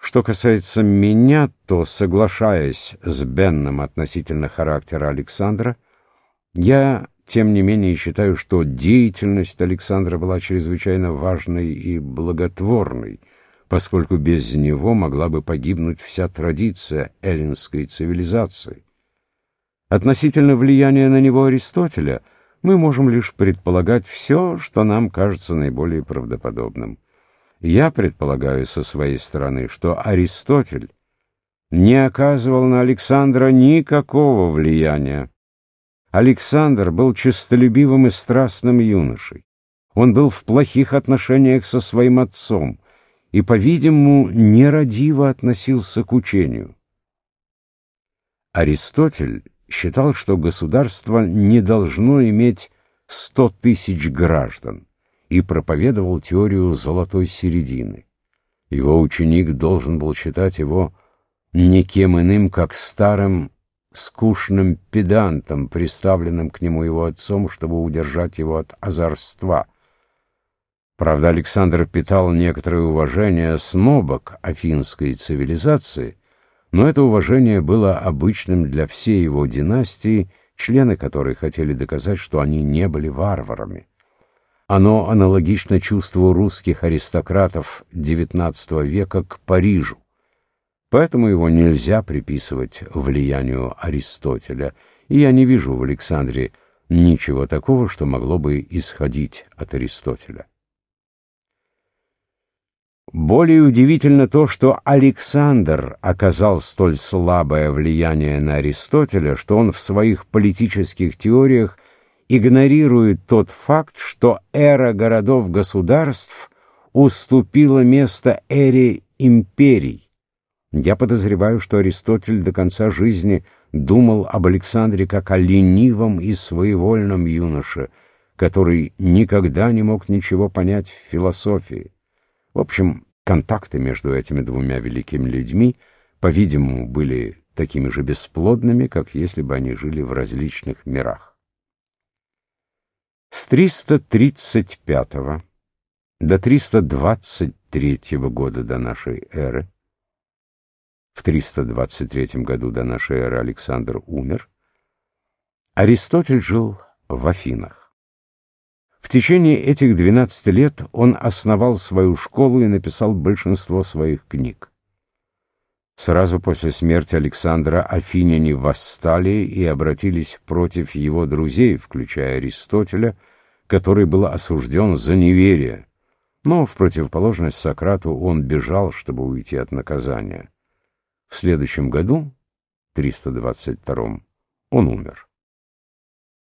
Что касается меня, то, соглашаясь с Бенном относительно характера Александра, я, тем не менее, считаю, что деятельность Александра была чрезвычайно важной и благотворной, поскольку без него могла бы погибнуть вся традиция эллинской цивилизации. Относительно влияния на него Аристотеля мы можем лишь предполагать все, что нам кажется наиболее правдоподобным. Я предполагаю со своей стороны, что Аристотель не оказывал на Александра никакого влияния. Александр был честолюбивым и страстным юношей. Он был в плохих отношениях со своим отцом и, по-видимому, нерадиво относился к учению. Аристотель считал, что государство не должно иметь сто тысяч граждан и проповедовал теорию золотой середины. Его ученик должен был считать его никем иным, как старым скучным педантом, приставленным к нему его отцом, чтобы удержать его от озорства. Правда, Александр питал некоторое уважение снобок афинской цивилизации, но это уважение было обычным для всей его династии, члены которой хотели доказать, что они не были варварами. Оно аналогично чувству русских аристократов XIX века к Парижу. Поэтому его нельзя приписывать влиянию Аристотеля, и я не вижу в Александре ничего такого, что могло бы исходить от Аристотеля. Более удивительно то, что Александр оказал столь слабое влияние на Аристотеля, что он в своих политических теориях игнорирует тот факт, что эра городов-государств уступила место эре империй. Я подозреваю, что Аристотель до конца жизни думал об Александре как о ленивом и своевольном юноше, который никогда не мог ничего понять в философии. В общем, контакты между этими двумя великими людьми, по-видимому, были такими же бесплодными, как если бы они жили в различных мирах. С 335 до 323 года до нашей эры в 323 году до нашей эры Александр умер, Аристотель жил в Афинах. В течение этих 12 лет он основал свою школу и написал большинство своих книг. Сразу после смерти Александра афиняне восстали и обратились против его друзей, включая Аристотеля, который был осужден за неверие. Но в противоположность Сократу он бежал, чтобы уйти от наказания. В следующем году, 322 он умер.